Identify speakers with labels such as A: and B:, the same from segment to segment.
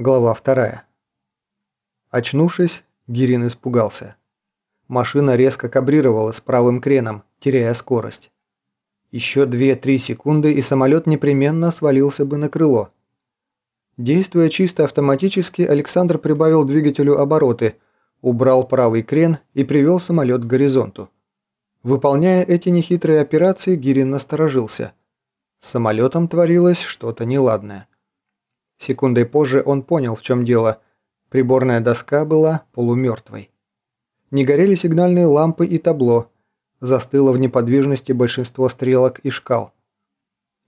A: Глава вторая. Очнувшись, Гирин испугался. Машина резко кабрировала с правым креном, теряя скорость. Еще 2-3 секунды, и самолет непременно свалился бы на крыло. Действуя чисто автоматически, Александр прибавил двигателю обороты, убрал правый крен и привел самолет к горизонту. Выполняя эти нехитрые операции, Гирин насторожился. С самолетом творилось что-то неладное. Секундой позже он понял, в чем дело. Приборная доска была полумертвой. Не горели сигнальные лампы и табло. Застыло в неподвижности большинство стрелок и шкал.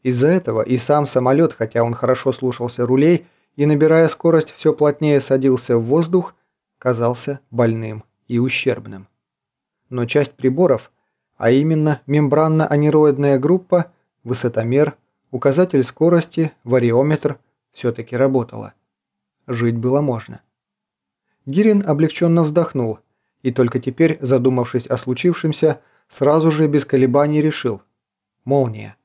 A: Из-за этого и сам самолет, хотя он хорошо слушался рулей и, набирая скорость, все плотнее садился в воздух, казался больным и ущербным. Но часть приборов, а именно мембранно-анероидная группа, высотомер, указатель скорости, вариометр – все-таки работала. Жить было можно. Гирин облегченно вздохнул и только теперь, задумавшись о случившемся, сразу же без колебаний решил. Молния.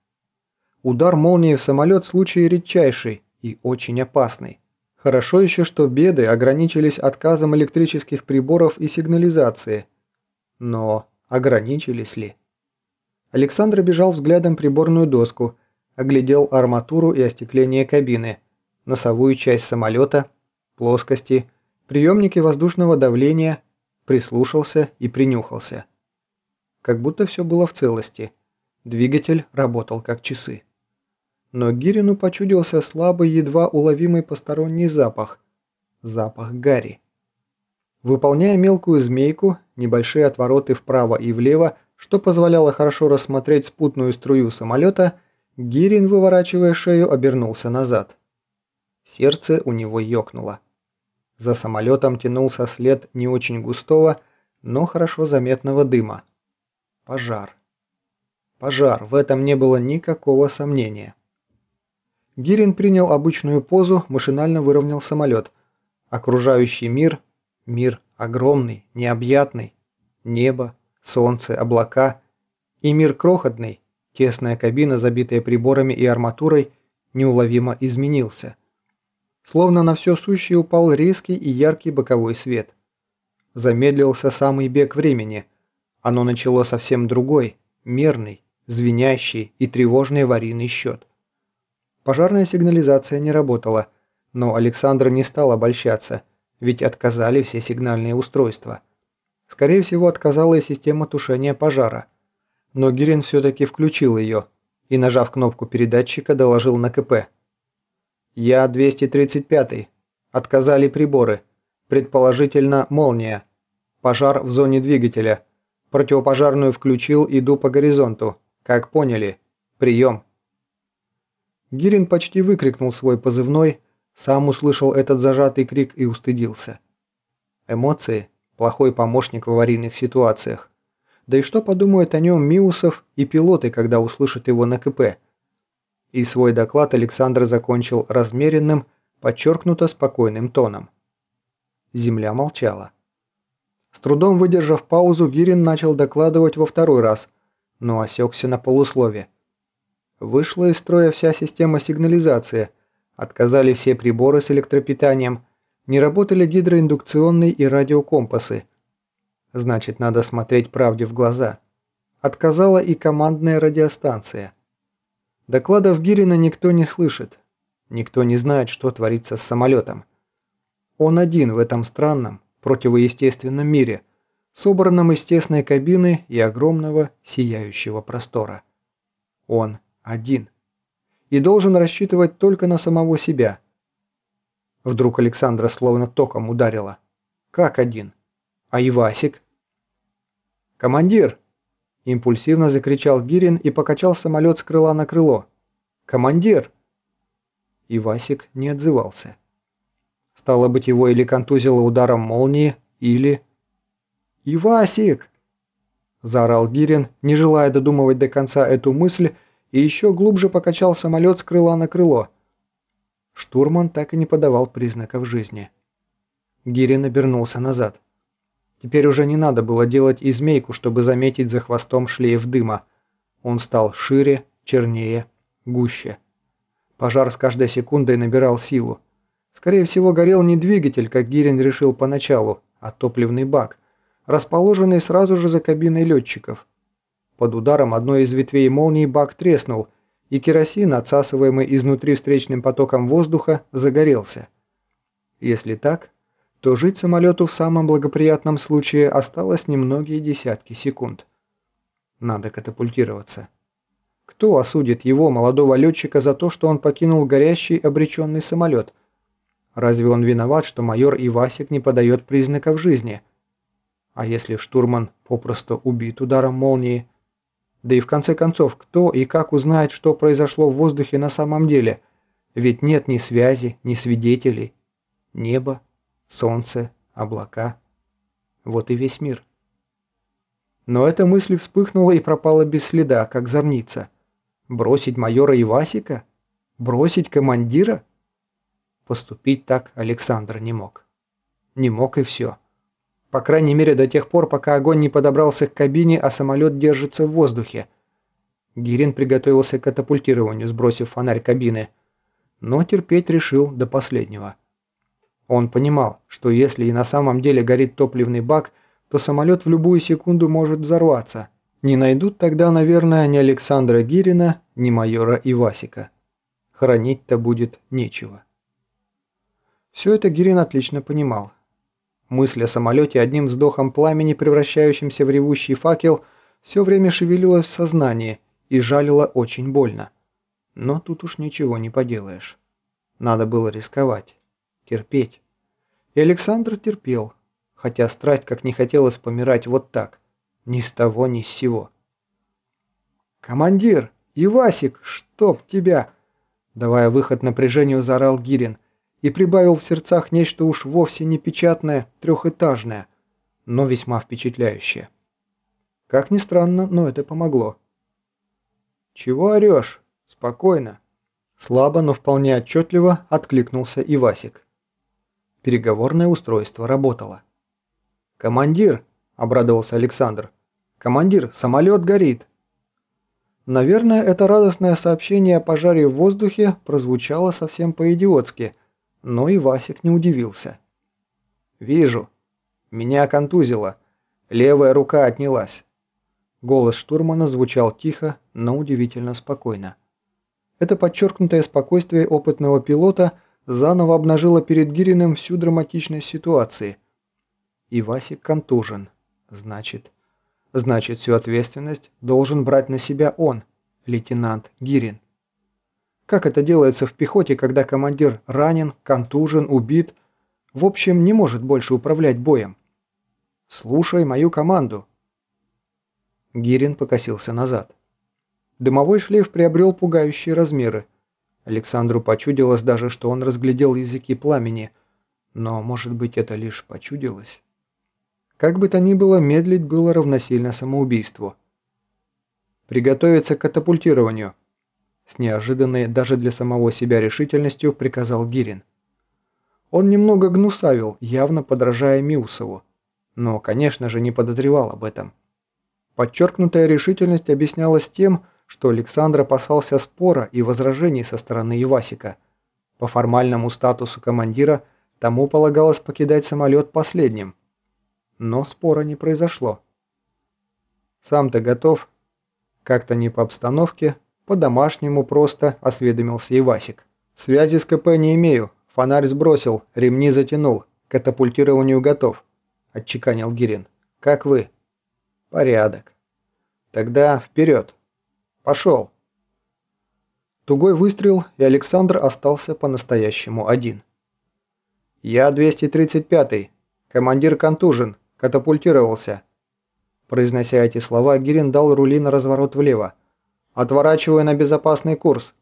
A: Удар молнии в самолет – случай редчайший и очень опасный. Хорошо еще, что беды ограничились отказом электрических приборов и сигнализации. Но ограничились ли? Александр бежал взглядом приборную доску, оглядел арматуру и остекление кабины – носовую часть самолета, плоскости, приемники воздушного давления, прислушался и принюхался. Как будто все было в целости. Двигатель работал как часы. Но Гирину почудился слабый, едва уловимый посторонний запах. Запах гари. Выполняя мелкую змейку, небольшие отвороты вправо и влево, что позволяло хорошо рассмотреть спутную струю самолета, Гирин, выворачивая шею, обернулся назад. Сердце у него ёкнуло. За самолетом тянулся след не очень густого, но хорошо заметного дыма. Пожар. Пожар, в этом не было никакого сомнения. Гирин принял обычную позу, машинально выровнял самолет. Окружающий мир, мир огромный, необъятный, небо, солнце, облака и мир крохотный, тесная кабина, забитая приборами и арматурой, неуловимо изменился – Словно на все сущее упал резкий и яркий боковой свет. Замедлился самый бег времени. Оно начало совсем другой, мерный, звенящий и тревожный аварийный счет. Пожарная сигнализация не работала, но Александр не стал обольщаться, ведь отказали все сигнальные устройства. Скорее всего, отказала и система тушения пожара. Но Гирин все-таки включил ее и, нажав кнопку передатчика, доложил на КП. «Я 235-й. Отказали приборы. Предположительно, молния. Пожар в зоне двигателя. Противопожарную включил, иду по горизонту. Как поняли. Прием». Гирин почти выкрикнул свой позывной, сам услышал этот зажатый крик и устыдился. Эмоции – плохой помощник в аварийных ситуациях. Да и что подумают о нем Миусов и пилоты, когда услышат его на КП – и свой доклад Александр закончил размеренным, подчеркнуто спокойным тоном. Земля молчала. С трудом выдержав паузу, Гирин начал докладывать во второй раз, но осекся на полуслове. Вышла из строя вся система сигнализации, отказали все приборы с электропитанием, не работали гидроиндукционные и радиокомпасы. Значит, надо смотреть правде в глаза. Отказала и командная радиостанция. Докладов Гирина никто не слышит. Никто не знает, что творится с самолетом. Он один в этом странном, противоестественном мире, собранном из тесной кабины и огромного сияющего простора. Он один. И должен рассчитывать только на самого себя. Вдруг Александра словно током ударила. Как один? А Ивасик? «Командир!» Импульсивно закричал Гирин и покачал самолет с крыла на крыло. «Командир!» И Васик не отзывался. Стало быть, его или контузило ударом молнии, или... «Ивасик!» Заорал Гирин, не желая додумывать до конца эту мысль, и еще глубже покачал самолет с крыла на крыло. Штурман так и не подавал признаков жизни. Гирин обернулся назад. Теперь уже не надо было делать и змейку, чтобы заметить за хвостом шлейф дыма. Он стал шире, чернее, гуще. Пожар с каждой секундой набирал силу. Скорее всего, горел не двигатель, как Гирин решил поначалу, а топливный бак, расположенный сразу же за кабиной летчиков. Под ударом одной из ветвей молнии бак треснул, и керосин, отсасываемый изнутри встречным потоком воздуха, загорелся. Если так, то жить самолету в самом благоприятном случае осталось немногие десятки секунд. Надо катапультироваться. Кто осудит его, молодого летчика, за то, что он покинул горящий обреченный самолет? Разве он виноват, что майор Ивасик не подает признаков жизни? А если штурман попросту убит ударом молнии? Да и в конце концов, кто и как узнает, что произошло в воздухе на самом деле? Ведь нет ни связи, ни свидетелей. Небо, солнце, облака. Вот и весь мир. Но эта мысль вспыхнула и пропала без следа, как зорница. Бросить майора Ивасика? Бросить командира? Поступить так Александр не мог. Не мог и все. По крайней мере до тех пор, пока огонь не подобрался к кабине, а самолет держится в воздухе. Гирин приготовился к катапультированию, сбросив фонарь кабины. Но терпеть решил до последнего. Он понимал, что если и на самом деле горит топливный бак, то самолет в любую секунду может взорваться – не найдут тогда, наверное, ни Александра Гирина, ни майора Ивасика. Хранить-то будет нечего. Все это Гирин отлично понимал. Мысль о самолете одним вздохом пламени, превращающимся в ревущий факел, все время шевелилась в сознании и жалила очень больно. Но тут уж ничего не поделаешь. Надо было рисковать, терпеть. И Александр терпел, хотя страсть как не хотелось помирать вот так – ни с того, ни с сего. «Командир! Ивасик! Чтоб тебя!» Давая выход напряжению, заорал Гирин и прибавил в сердцах нечто уж вовсе не печатное, трехэтажное, но весьма впечатляющее. Как ни странно, но это помогло. «Чего орешь? Спокойно!» Слабо, но вполне отчетливо откликнулся Ивасик. Переговорное устройство работало. «Командир!» – обрадовался Александр. «Командир, самолет горит!» Наверное, это радостное сообщение о пожаре в воздухе прозвучало совсем по-идиотски, но и Васик не удивился. «Вижу. Меня контузило. Левая рука отнялась». Голос штурмана звучал тихо, но удивительно спокойно. Это подчеркнутое спокойствие опытного пилота заново обнажило перед Гириным всю драматичность ситуации. И Васик контужен. Значит, значит всю ответственность должен брать на себя он, лейтенант Гирин. Как это делается в пехоте, когда командир ранен, контужен, убит, в общем, не может больше управлять боем? Слушай мою команду. Гирин покосился назад. Дымовой шлейф приобрел пугающие размеры. Александру почудилось даже, что он разглядел языки пламени, но, может быть, это лишь почудилось? Как бы то ни было, медлить было равносильно самоубийству. «Приготовиться к катапультированию», – с неожиданной даже для самого себя решительностью приказал Гирин. Он немного гнусавил, явно подражая Миусову, но, конечно же, не подозревал об этом. Подчеркнутая решительность объяснялась тем, что Александр опасался спора и возражений со стороны Ивасика. По формальному статусу командира тому полагалось покидать самолет последним – но спора не произошло. «Сам-то готов?» Как-то не по обстановке, по-домашнему просто осведомился Ивасик. «Связи с КП не имею. Фонарь сбросил, ремни затянул. Катапультированию готов», – отчеканил Гирин. «Как вы?» «Порядок». «Тогда вперед. Пошел». Тугой выстрел, и Александр остался по-настоящему один. «Я 235-й. Командир контужен. Катапультировался. Произнося эти слова, Гирин дал рули на разворот влево. Отворачивая на безопасный курс.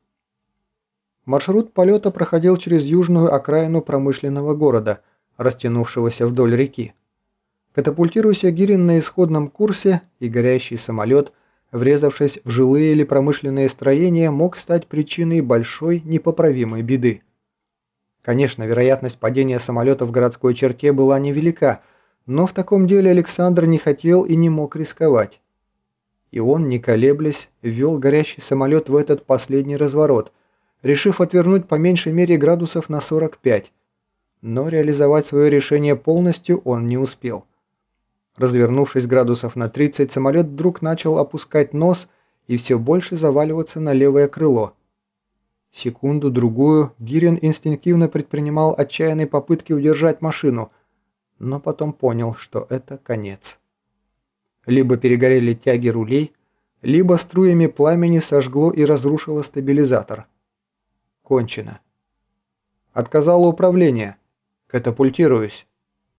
A: Маршрут полета проходил через южную окраину промышленного города, растянувшегося вдоль реки. Катапультируйся Гирин на исходном курсе, и горящий самолет, врезавшись в жилые или промышленные строения, мог стать причиной большой непоправимой беды. Конечно, вероятность падения самолета в городской черте была невелика – но в таком деле Александр не хотел и не мог рисковать. И он, не колеблясь, ввел горящий самолет в этот последний разворот, решив отвернуть по меньшей мере градусов на 45, но реализовать свое решение полностью он не успел. Развернувшись градусов на 30, самолет вдруг начал опускать нос и все больше заваливаться на левое крыло. Секунду-другую Гирин инстинктивно предпринимал отчаянные попытки удержать машину, но потом понял, что это конец. Либо перегорели тяги рулей, либо струями пламени сожгло и разрушило стабилизатор. Кончено. Отказало управление. Катапультируюсь.